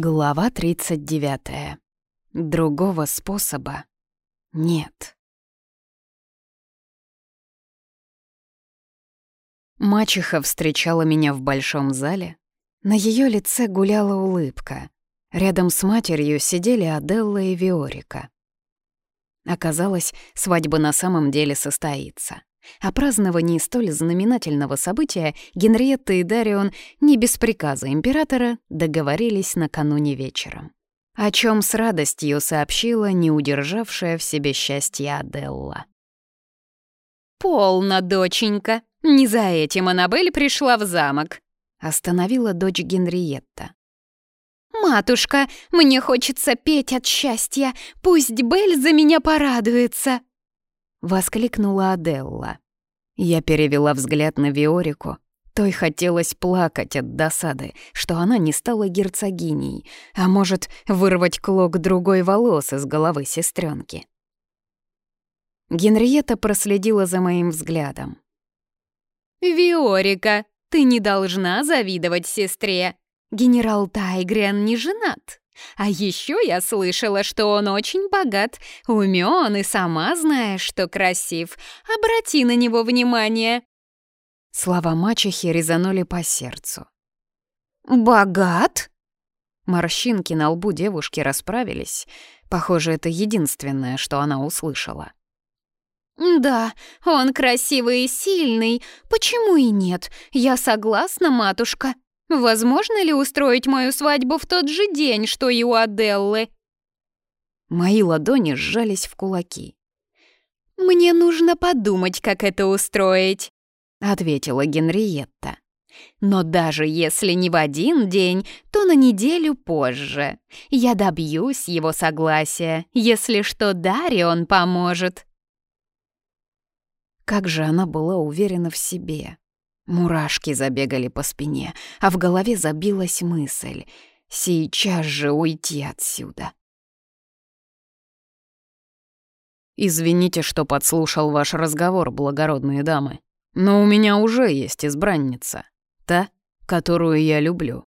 Глава 39. Другого способа нет. Мачеха встречала меня в большом зале. На ее лице гуляла улыбка. Рядом с матерью сидели Аделла и Виорика. Оказалось, свадьба на самом деле состоится. О праздновании столь знаменательного события Генриетта и Дарион не без приказа императора договорились накануне вечером. О чем с радостью сообщила не удержавшая в себе счастье Аделла. «Полно, доченька! Не за этим Аннабель пришла в замок!» Остановила дочь Генриетта. «Матушка, мне хочется петь от счастья! Пусть Бель за меня порадуется!» — воскликнула Аделла. Я перевела взгляд на Виорику. Той хотелось плакать от досады, что она не стала герцогиней, а может, вырвать клок другой волос из головы сестренки. Генриетта проследила за моим взглядом. «Виорика, ты не должна завидовать сестре. Генерал Тайгриан не женат. А еще я слышала, что он очень богат, умен и сама знаешь, что красив. Обрати на него внимание». Слова мачехи резанули по сердцу. «Богат?» Морщинки на лбу девушки расправились. Похоже, это единственное, что она услышала. «Да, он красивый и сильный. Почему и нет? Я согласна, матушка», Возможно ли устроить мою свадьбу в тот же день, что и у Аделлы?» Мои ладони сжались в кулаки. «Мне нужно подумать, как это устроить», — ответила Генриетта. «Но даже если не в один день, то на неделю позже. Я добьюсь его согласия. Если что, Дарион поможет». Как же она была уверена в себе. Мурашки забегали по спине, а в голове забилась мысль — сейчас же уйти отсюда. «Извините, что подслушал ваш разговор, благородные дамы, но у меня уже есть избранница, та, которую я люблю».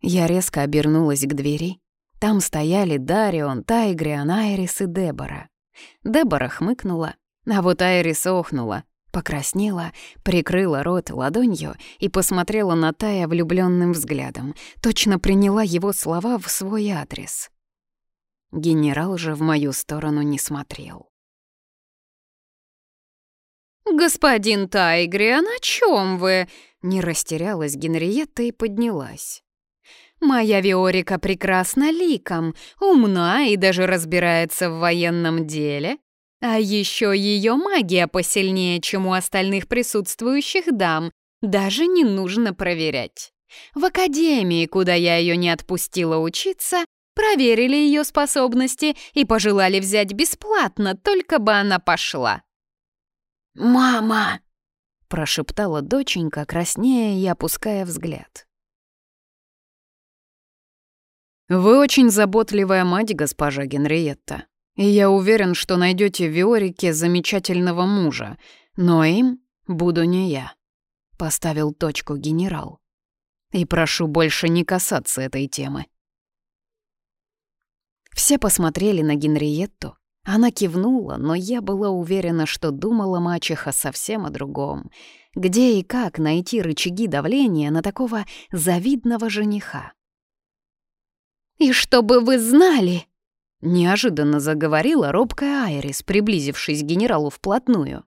Я резко обернулась к двери. Там стояли Дарион, Тайгриан, Айрис и Дебора. Дебора хмыкнула, а вот Айрис охнула — Покраснела, прикрыла рот ладонью и посмотрела на Тая влюбленным взглядом. Точно приняла его слова в свой адрес. Генерал же в мою сторону не смотрел. «Господин Тайгриан, о чем вы?» Не растерялась Генриетта и поднялась. «Моя Виорика прекрасна ликом, умна и даже разбирается в военном деле. А еще ее магия посильнее, чем у остальных присутствующих дам. Даже не нужно проверять. В академии, куда я ее не отпустила учиться, проверили ее способности и пожелали взять бесплатно, только бы она пошла. «Мама!» — прошептала доченька, краснея и опуская взгляд. «Вы очень заботливая мать, госпожа Генриетта», и я уверен, что найдете в Виорике замечательного мужа, но им буду не я», — поставил точку генерал. «И прошу больше не касаться этой темы». Все посмотрели на Генриетту. Она кивнула, но я была уверена, что думала мачеха совсем о другом. Где и как найти рычаги давления на такого завидного жениха? «И чтобы вы знали!» Неожиданно заговорила робкая Айрис, приблизившись к генералу вплотную.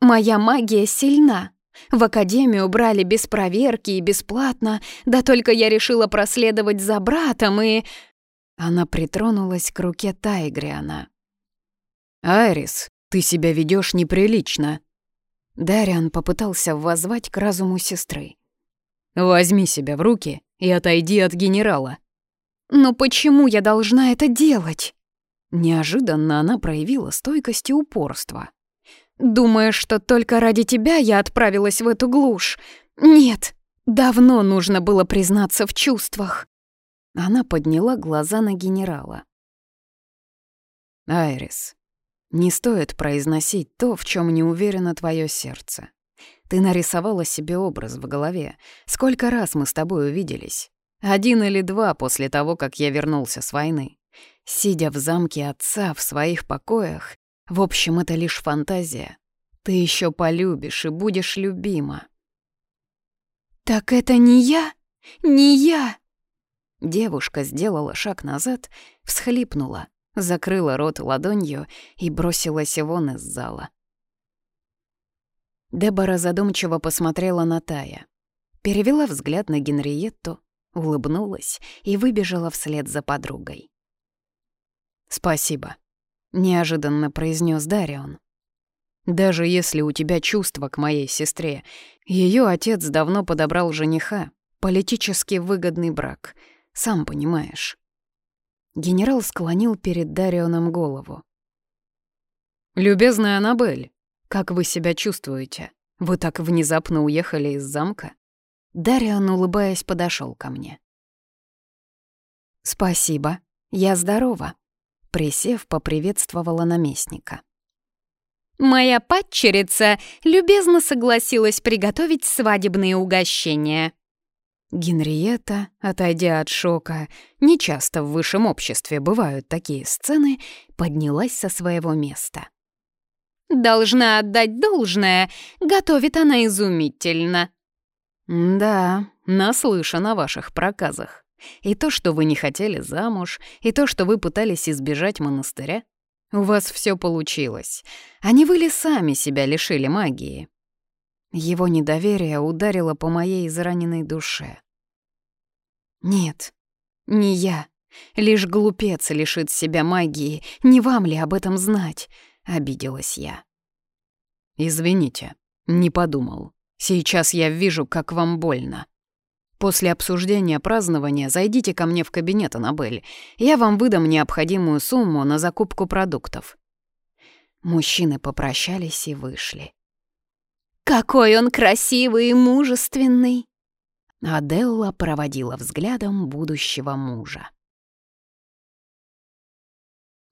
«Моя магия сильна. В академию брали без проверки и бесплатно, да только я решила проследовать за братом и...» Она притронулась к руке Тайгриана. «Айрис, ты себя ведешь неприлично». Дариан попытался воззвать к разуму сестры. «Возьми себя в руки и отойди от генерала». «Но почему я должна это делать?» Неожиданно она проявила стойкость и упорство. «Думаешь, что только ради тебя я отправилась в эту глушь? Нет, давно нужно было признаться в чувствах». Она подняла глаза на генерала. «Айрис, не стоит произносить то, в чем не уверено твое сердце. Ты нарисовала себе образ в голове. Сколько раз мы с тобой увиделись? Один или два после того, как я вернулся с войны. Сидя в замке отца в своих покоях, в общем, это лишь фантазия. Ты еще полюбишь и будешь любима. «Так это не я? Не я!» Девушка сделала шаг назад, всхлипнула, закрыла рот ладонью и бросилась вон из зала. Дебора задумчиво посмотрела на Тая, перевела взгляд на Генриетту, улыбнулась и выбежала вслед за подругой. «Спасибо», — неожиданно произнес Дарион. «Даже если у тебя чувства к моей сестре, ее отец давно подобрал жениха, политически выгодный брак, сам понимаешь». Генерал склонил перед Дарионом голову. «Любезная Аннабель, как вы себя чувствуете? Вы так внезапно уехали из замка?» Дарион, улыбаясь, подошел ко мне. «Спасибо, я здорова», — присев, поприветствовала наместника. «Моя падчерица любезно согласилась приготовить свадебные угощения». Генриетта, отойдя от шока, нечасто в высшем обществе бывают такие сцены, поднялась со своего места. «Должна отдать должное, готовит она изумительно», «Да, наслышан о ваших проказах. И то, что вы не хотели замуж, и то, что вы пытались избежать монастыря. У вас все получилось. А не вы ли сами себя лишили магии?» Его недоверие ударило по моей израненной душе. «Нет, не я. Лишь глупец лишит себя магии. Не вам ли об этом знать?» — обиделась я. «Извините, не подумал», Сейчас я вижу, как вам больно. После обсуждения празднования зайдите ко мне в кабинет, Аннабель. Я вам выдам необходимую сумму на закупку продуктов». Мужчины попрощались и вышли. «Какой он красивый и мужественный!» Аделла проводила взглядом будущего мужа.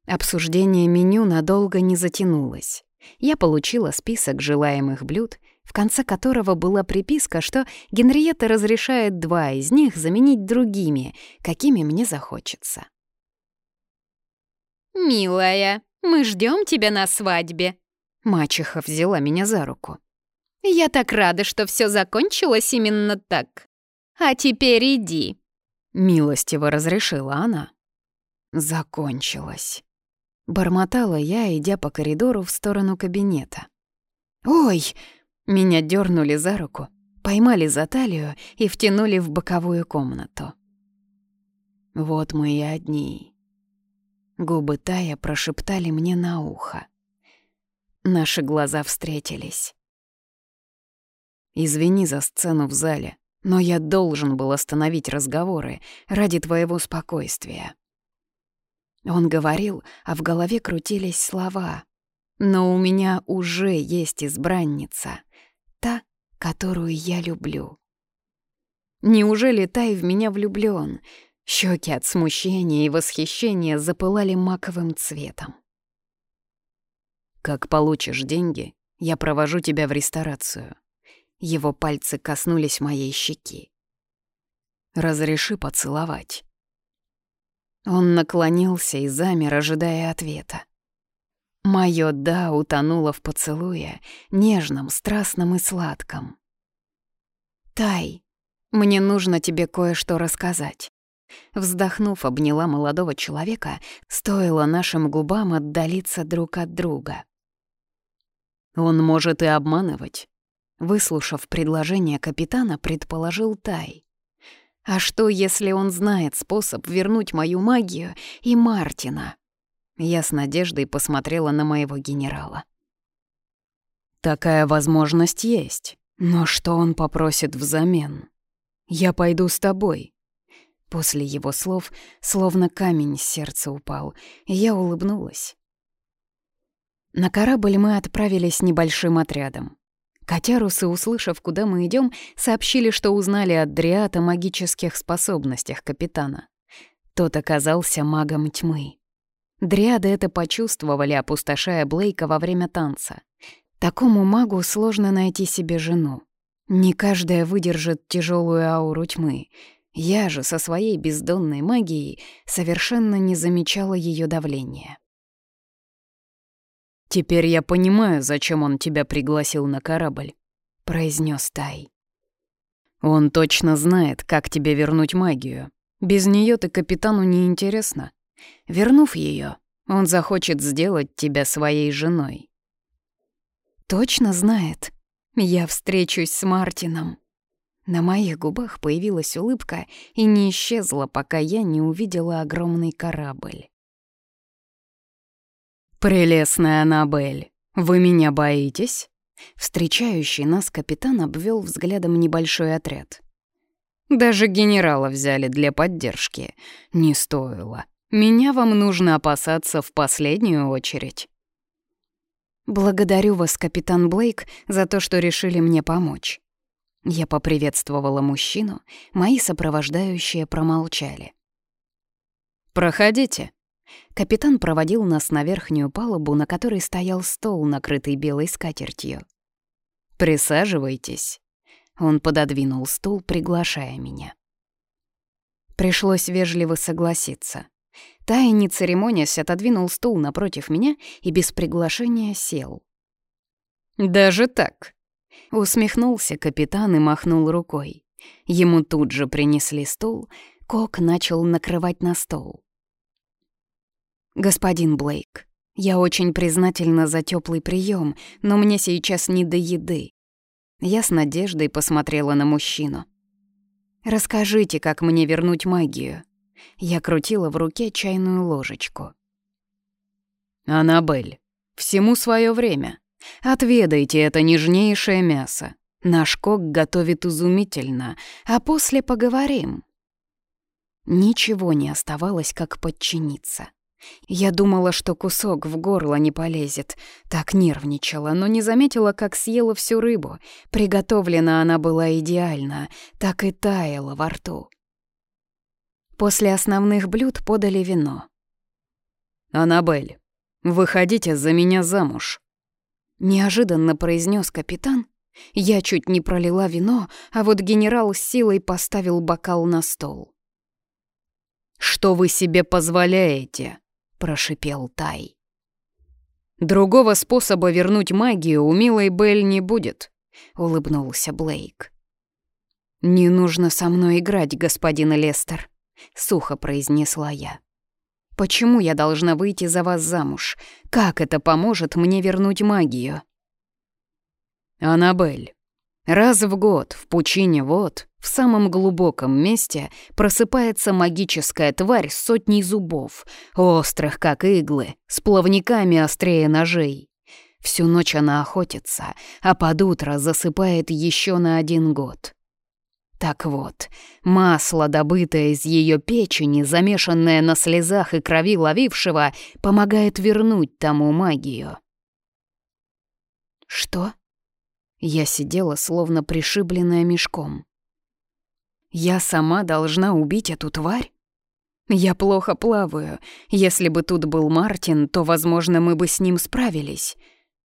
Обсуждение меню надолго не затянулось. Я получила список желаемых блюд — в конце которого была приписка, что Генриетта разрешает два из них заменить другими, какими мне захочется. «Милая, мы ждем тебя на свадьбе», — мачеха взяла меня за руку. «Я так рада, что все закончилось именно так. А теперь иди», — милостиво разрешила она. «Закончилось». Бормотала я, идя по коридору в сторону кабинета. «Ой!» Меня дернули за руку, поймали за талию и втянули в боковую комнату. Вот мы и одни. Губы Тая прошептали мне на ухо. Наши глаза встретились. «Извини за сцену в зале, но я должен был остановить разговоры ради твоего спокойствия». Он говорил, а в голове крутились слова. «Но у меня уже есть избранница та, которую я люблю. Неужели Тай в меня влюблён? Щеки от смущения и восхищения запылали маковым цветом. «Как получишь деньги, я провожу тебя в ресторацию». Его пальцы коснулись моей щеки. «Разреши поцеловать». Он наклонился и замер, ожидая ответа. Моё «да» утонуло в поцелуе, нежном, страстном и сладком. «Тай, мне нужно тебе кое-что рассказать». Вздохнув, обняла молодого человека, стоило нашим губам отдалиться друг от друга. «Он может и обманывать», — выслушав предложение капитана, предположил Тай. «А что, если он знает способ вернуть мою магию и Мартина?» Я с надеждой посмотрела на моего генерала. Такая возможность есть, но что он попросит взамен? Я пойду с тобой. После его слов словно камень с сердца упал, и я улыбнулась. На корабль мы отправились небольшим отрядом. Котярусы, услышав, куда мы идем, сообщили, что узнали от Дриата о магических способностях капитана. Тот оказался магом тьмы. Дриады это почувствовали, опустошая Блейка во время танца. Такому магу сложно найти себе жену. Не каждая выдержит тяжелую ауру тьмы. Я же со своей бездонной магией совершенно не замечала ее давления. «Теперь я понимаю, зачем он тебя пригласил на корабль», — произнес Тай. «Он точно знает, как тебе вернуть магию. Без нее ты капитану не интересно. Вернув ее, он захочет сделать тебя своей женой». «Точно знает. Я встречусь с Мартином». На моих губах появилась улыбка и не исчезла, пока я не увидела огромный корабль. «Прелестная Аннабель, вы меня боитесь?» Встречающий нас капитан обвел взглядом небольшой отряд. «Даже генерала взяли для поддержки. Не стоило. Меня вам нужно опасаться в последнюю очередь». «Благодарю вас, капитан Блейк, за то, что решили мне помочь». Я поприветствовала мужчину, мои сопровождающие промолчали. «Проходите», Капитан проводил нас на верхнюю палубу, на которой стоял стол, накрытый белой скатертью. «Присаживайтесь». Он пододвинул стул, приглашая меня. Пришлось вежливо согласиться. Тай, не церемонясь, отодвинул стул напротив меня и без приглашения сел. «Даже так?» Усмехнулся капитан и махнул рукой. Ему тут же принесли стул, Кок начал накрывать на стол. «Господин Блейк, я очень признательна за теплый прием, но мне сейчас не до еды». Я с надеждой посмотрела на мужчину. «Расскажите, как мне вернуть магию?» Я крутила в руке чайную ложечку. «Аннабель, всему свое время. Отведайте это нежнейшее мясо. Наш кок готовит изумительно, а после поговорим». Ничего не оставалось, как подчиниться. Я думала, что кусок в горло не полезет. Так нервничала, но не заметила, как съела всю рыбу. Приготовлена она была идеально, так и таяла во рту. После основных блюд подали вино. «Аннабель, выходите за меня замуж», — неожиданно произнес капитан. Я чуть не пролила вино, а вот генерал с силой поставил бокал на стол. «Что вы себе позволяете?» — прошипел Тай. «Другого способа вернуть магию у милой Белль не будет», — улыбнулся Блейк. «Не нужно со мной играть, господин Лестер», — сухо произнесла я. «Почему я должна выйти за вас замуж? Как это поможет мне вернуть магию?» «Аннабель, раз в год в пучине вод в самом глубоком месте просыпается магическая тварь с сотней зубов, острых, как иглы, с плавниками острее ножей. Всю ночь она охотится, а под утро засыпает еще на один год. Так вот, масло, добытое из ее печени, замешанное на слезах и крови ловившего, помогает вернуть тому магию. «Что?» Я сидела, словно пришибленная мешком. Я сама должна убить эту тварь? Я плохо плаваю. Если бы тут был Мартин, то, возможно, мы бы с ним справились.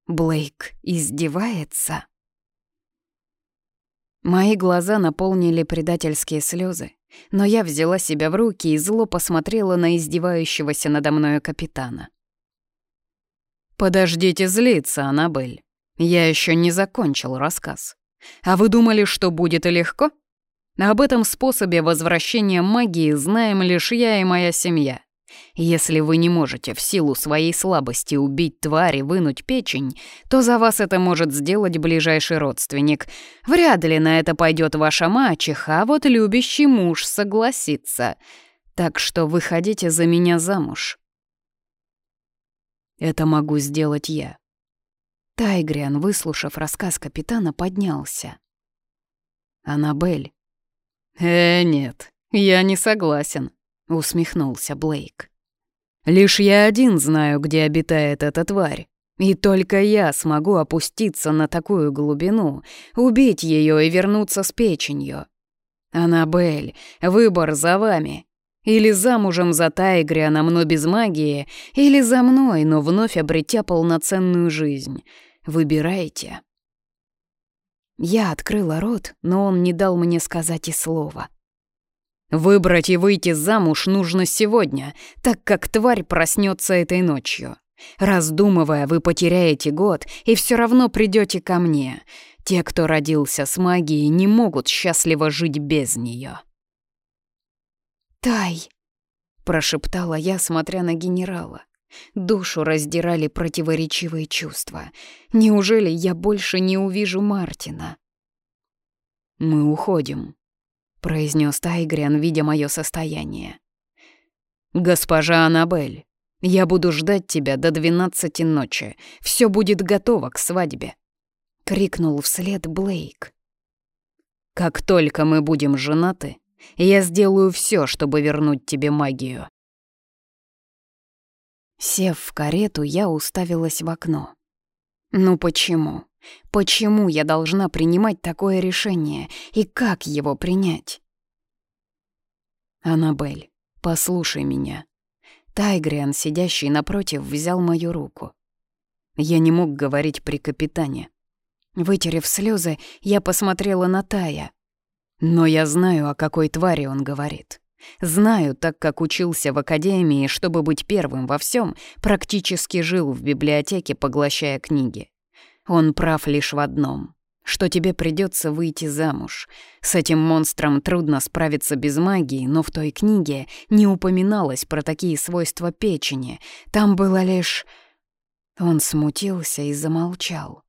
Блейк издевается. Мои глаза наполнили предательские слезы, но я взяла себя в руки и зло посмотрела на издевающегося надо мною капитана. «Подождите злиться, Аннабель. Я еще не закончил рассказ. А вы думали, что будет легко?» Об этом способе возвращения магии знаем лишь я и моя семья. Если вы не можете в силу своей слабости убить тварь и вынуть печень, то за вас это может сделать ближайший родственник. Вряд ли на это пойдет ваша мачеха, а вот любящий муж согласится. Так что выходите за меня замуж. Это могу сделать я. Тайгриан, выслушав рассказ капитана, поднялся. «Аннабель, «Э, нет, я не согласен», — усмехнулся Блейк. «Лишь я один знаю, где обитает эта тварь. И только я смогу опуститься на такую глубину, убить ее и вернуться с печенью. Аннабель, выбор за вами. Или замужем за Тайгрианом, но без магии, или за мной, но вновь обретя полноценную жизнь. Выбирайте». Я открыла рот, но он не дал мне сказать и слова. «Выбрать и выйти замуж нужно сегодня, так как тварь проснется этой ночью. Раздумывая, вы потеряете год и все равно придете ко мне. Те, кто родился с магией, не могут счастливо жить без нее. «Тай!» — прошептала я, смотря на генерала. Душу раздирали противоречивые чувства. Неужели я больше не увижу Мартина? «Мы уходим», — произнес Тайгриан, видя мое состояние. «Госпожа Аннабель, я буду ждать тебя до двенадцати ночи. Все будет готово к свадьбе», — крикнул вслед Блейк. «Как только мы будем женаты, я сделаю все, чтобы вернуть тебе магию». Сев в карету, я уставилась в окно. «Ну почему? Почему я должна принимать такое решение? И как его принять?» «Аннабель, послушай меня», Тайгриан, сидящий напротив, взял мою руку. Я не мог говорить при капитане. Вытерев слезы, я посмотрела на Тая. Но я знаю, о какой твари он говорит. Знаю, так как учился в академии, чтобы быть первым во всем, практически жил в библиотеке, поглощая книги. Он прав лишь в одном что тебе придется выйти замуж. С этим монстром трудно справиться без магии, но в той книге не упоминалось про такие свойства печени. Там было лишь... Он смутился и замолчал.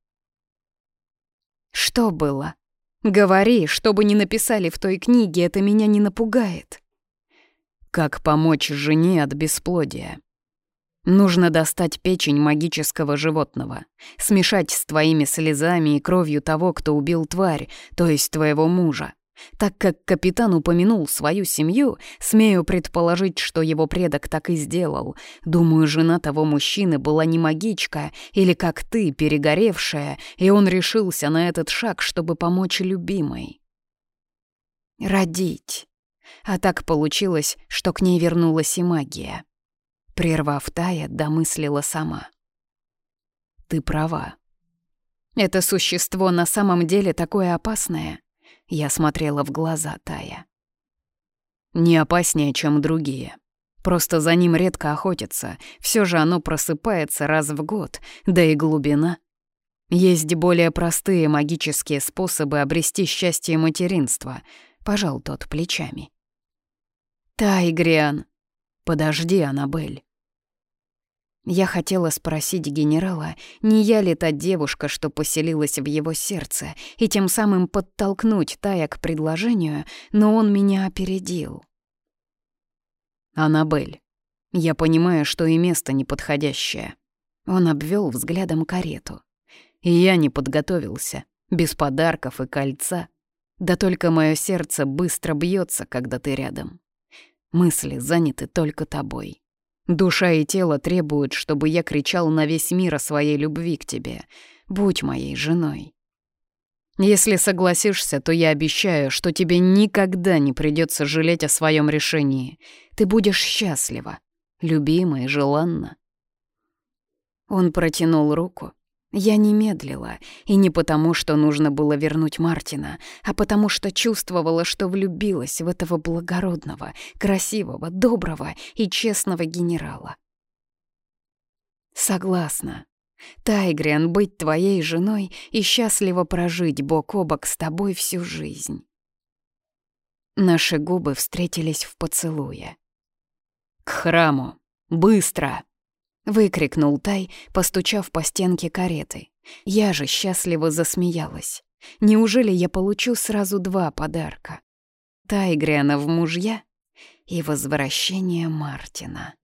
«Что было? Говори, что бы ни написали в той книге, это меня не напугает». «Как помочь жене от бесплодия?» Нужно достать печень магического животного, смешать с твоими слезами и кровью того, кто убил тварь, то есть твоего мужа. Так как капитан упомянул свою семью, смею предположить, что его предок так и сделал. Думаю, жена того мужчины была не магичка или как ты, перегоревшая, и он решился на этот шаг, чтобы помочь любимой. Родить. А так получилось, что к ней вернулась и магия. Прервав Тая, домыслила сама. «Ты права. Это существо на самом деле такое опасное?» Я смотрела в глаза Тая. «Не опаснее, чем другие. Просто за ним редко охотятся, все же оно просыпается раз в год, да и глубина. Есть более простые магические способы обрести счастье материнства», — пожал тот плечами. «Тайгриан, «Подожди, Аннабель». Я хотела спросить генерала, не я ли та девушка, что поселилась в его сердце, и тем самым подтолкнуть Тая к предложению, но он меня опередил. «Аннабель, я понимаю, что и место неподходящее». Он обвел взглядом карету. И я не подготовился, без подарков и кольца. Да только мое сердце быстро бьется, когда ты рядом. Мысли заняты только тобой. Душа и тело требуют, чтобы я кричал на весь мир о своей любви к тебе. Будь моей женой. Если согласишься, то я обещаю, что тебе никогда не придется жалеть о своем решении. Ты будешь счастлива, любима и желанна. Он протянул руку, я не медлила, и не потому, что нужно было вернуть Мартина, а потому что чувствовала, что влюбилась в этого благородного, красивого, доброго и честного генерала. Согласна. Тайгриан, быть твоей женой и счастливо прожить бок о бок с тобой всю жизнь. Наши губы встретились в поцелуе. «К храму! Быстро!» — выкрикнул Тай, постучав по стенке кареты. Я же счастливо засмеялась. Неужели я получу сразу два подарка? Тайгриана в мужья и возвращение Мартина.